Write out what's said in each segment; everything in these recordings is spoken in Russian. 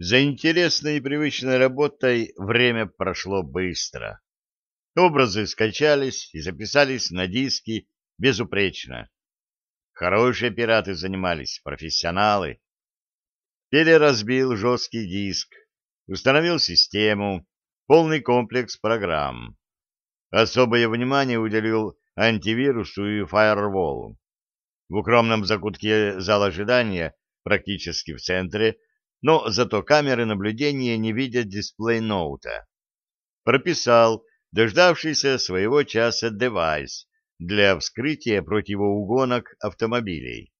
За интересной и привычной работой время прошло быстро. Образы скачались и записались на диски безупречно. Хорошие пираты занимались, профессионалы. Переразбил жесткий диск, установил систему, полный комплекс программ. Особое внимание уделил антивирусу и фаерволу. В укромном закутке зала ожидания, практически в центре, но зато камеры наблюдения не видят дисплей ноута. Прописал дождавшийся своего часа девайс для вскрытия противоугонок автомобилей.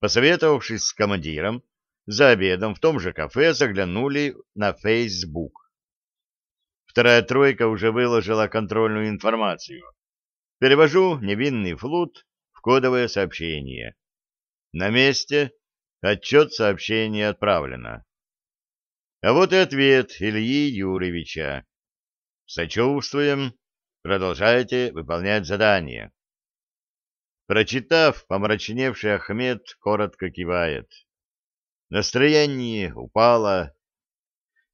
Посоветовавшись с командиром, за обедом в том же кафе заглянули на Facebook. Вторая тройка уже выложила контрольную информацию. Перевожу невинный флут в кодовое сообщение. На месте отчет сообщения отправлено. А вот и ответ Ильи Юрьевича. Сочувствуем. Продолжайте выполнять задание. Прочитав, помрачневший Ахмед коротко кивает. Настроение упало.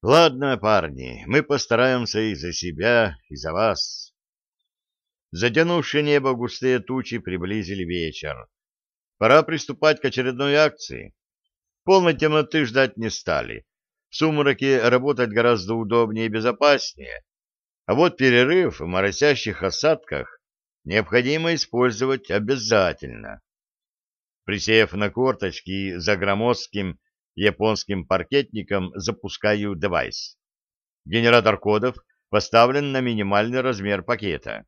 Ладно, парни, мы постараемся и за себя, и за вас. Затянувшие небо густые тучи приблизили вечер. Пора приступать к очередной акции. Полной темноты ждать не стали. В сумраке работать гораздо удобнее и безопаснее. А вот перерыв в моросящих осадках необходимо использовать обязательно. Присев на корточки за громоздким японским паркетником, запускаю девайс. Генератор кодов поставлен на минимальный размер пакета.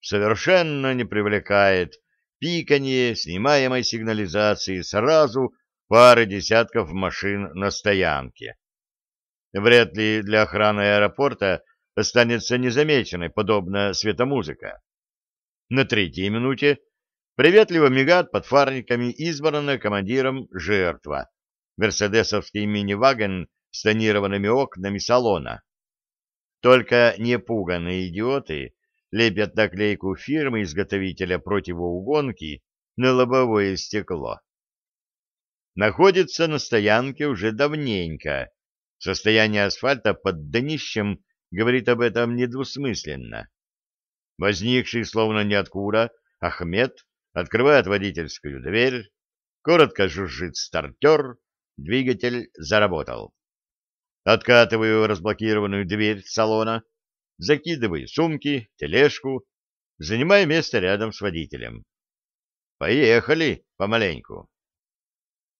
Совершенно не привлекает пиканье снимаемой сигнализации сразу пары десятков машин на стоянке. Вряд ли для охраны аэропорта останется незамеченной подобная светомузыка. На третьей минуте приветливо мигает под фарниками избранная командиром жертва, мерседесовский мини-ваген с тонированными окнами салона. Только непуганные идиоты лепят наклейку фирмы-изготовителя противоугонки на лобовое стекло. Находится на стоянке уже давненько. Состояние асфальта под днищем говорит об этом недвусмысленно. Возникший словно ниоткуда, Ахмед открывает водительскую дверь, коротко жужжит стартер, двигатель заработал. Откатываю разблокированную дверь салона, закидываю сумки, тележку, занимаю место рядом с водителем. Поехали помаленьку.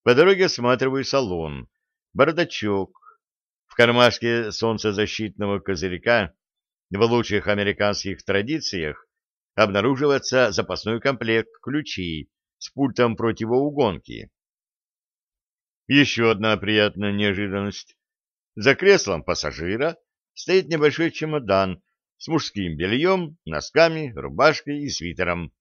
По дороге осматриваю салон, бардачок, кармашке солнцезащитного козырька в лучших американских традициях обнаруживается запасной комплект ключей с пультом противоугонки. Еще одна приятная неожиданность. За креслом пассажира стоит небольшой чемодан с мужским бельем, носками, рубашкой и свитером,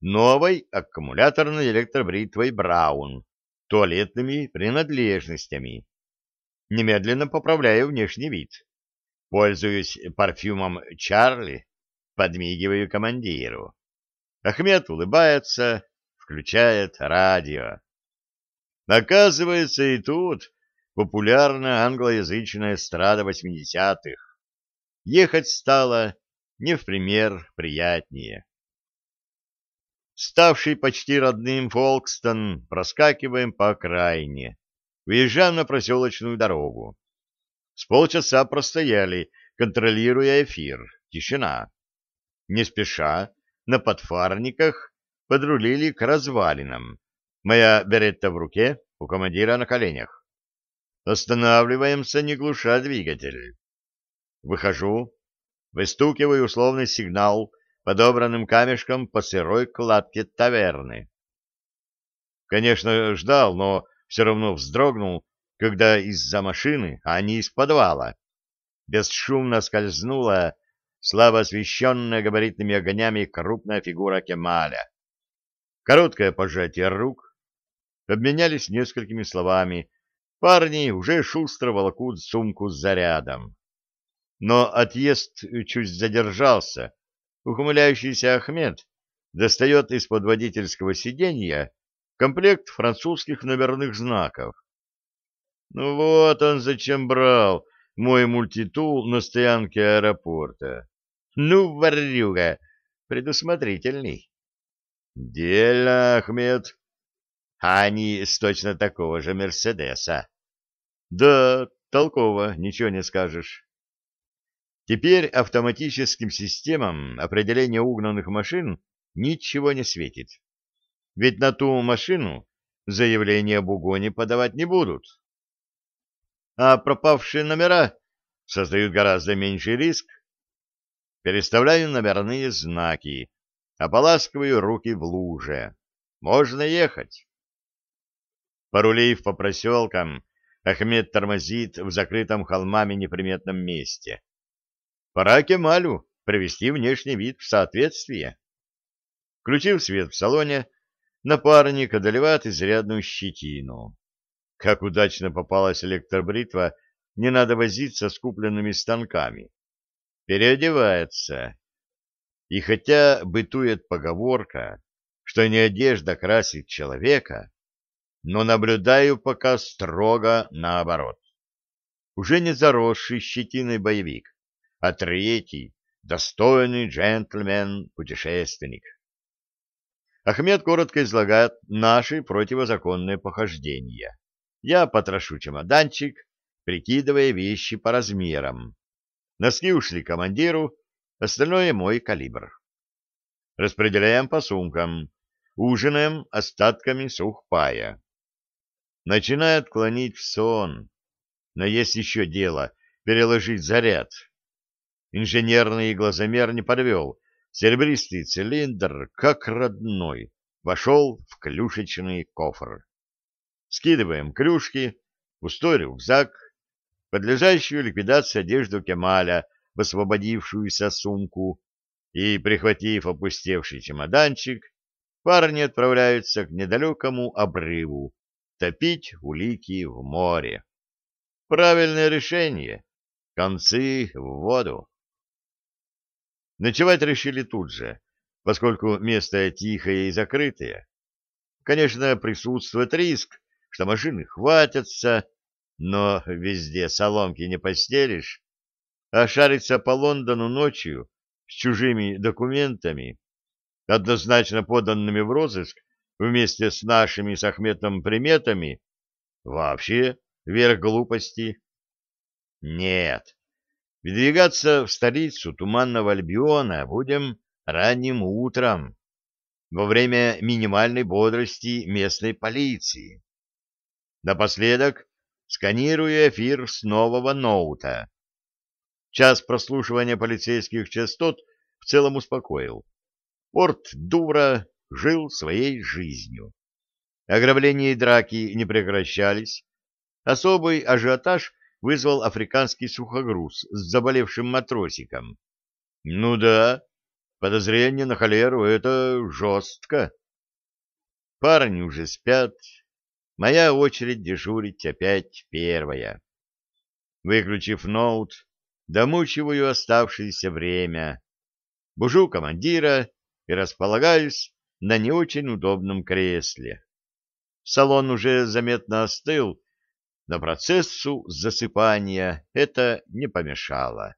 новой аккумуляторной электробритвой Браун, туалетными принадлежностями немедленно поправляю внешний вид. Пользуюсь парфюмом Чарли, подмигиваю командиру. Ахмед улыбается, включает радио. Оказывается, и тут популярна англоязычная эстрада восьмидесятых. Ехать стало не в пример приятнее. Ставший почти родным Фолкстон проскакиваем по окраине. Выезжаем на проселочную дорогу. С полчаса простояли, контролируя эфир. Тишина. Не спеша, на подфарниках подрулили к развалинам. Моя беретта в руке, у командира на коленях. Останавливаемся, не глуша двигатель. Выхожу, выстукиваю условный сигнал подобранным камешком по сырой кладке таверны. Конечно, ждал, но все равно вздрогнул, когда из-за машины, а не из подвала, бесшумно скользнула слабо освещенная габаритными огнями крупная фигура Кемаля. Короткое пожатие рук, обменялись несколькими словами. Парни уже шустро волокут сумку с зарядом. Но отъезд чуть задержался. Ухмыляющийся Ахмед достает из-под водительского сиденья комплект французских номерных знаков. Ну вот он зачем брал мой мультитул на стоянке аэропорта. Ну, ворюга, предусмотрительный. Дельно, Ахмед. А они с точно такого же Мерседеса. Да, толково, ничего не скажешь. Теперь автоматическим системам определения угнанных машин ничего не светит. Ведь на ту машину заявление об угоне подавать не будут. А пропавшие номера создают гораздо меньший риск. Переставляю номерные знаки, ополаскиваю руки в луже. Можно ехать. Порулив по проселкам, Ахмед тормозит в закрытом холмами неприметном месте. Пора Кемалю привести внешний вид в соответствие. Включив свет в салоне, напарник одолевает изрядную щетину. Как удачно попалась электробритва, не надо возиться с купленными станками. Переодевается. И хотя бытует поговорка, что не одежда красит человека, но наблюдаю пока строго наоборот. Уже не заросший щетиной боевик, а третий — достойный джентльмен-путешественник. Ахмед коротко излагает наши противозаконные похождения. Я потрошу чемоданчик, прикидывая вещи по размерам. Носки ушли командиру, остальное мой калибр. Распределяем по сумкам, ужинаем остатками сухпая начинает клонить в сон. Но есть еще дело — переложить заряд. Инженерный глазомер не подвел. Серебристый цилиндр, как родной, вошел в клюшечный кофр. Скидываем клюшки, пустой рюкзак, подлежащую ликвидации одежду Кемаля в освободившуюся сумку и, прихватив опустевший чемоданчик, парни отправляются к недалекому обрыву, топить улики в море. Правильное решение. Концы в воду. Ночевать решили тут же, поскольку место тихое и закрытое. Конечно, присутствует риск, что машины хватятся, но везде соломки не постелишь, а шариться по Лондону ночью с чужими документами, однозначно поданными в розыск, вместе с нашими с Ахметом приметами вообще верх глупости. Нет, выдвигаться в столицу Туманного Альбиона будем ранним утром, во время минимальной бодрости местной полиции. Напоследок сканирую эфир с нового ноута. Час прослушивания полицейских частот в целом успокоил. Порт Дура жил своей жизнью. Ограбления и драки не прекращались. Особый ажиотаж вызвал африканский сухогруз с заболевшим матросиком. Ну да, подозрение на холеру — это жестко. Парни уже спят. Моя очередь дежурить опять первая. Выключив ноут, домучиваю оставшееся время. Бужу командира и располагаюсь на не очень удобном кресле. Салон уже заметно остыл, но процессу засыпания это не помешало.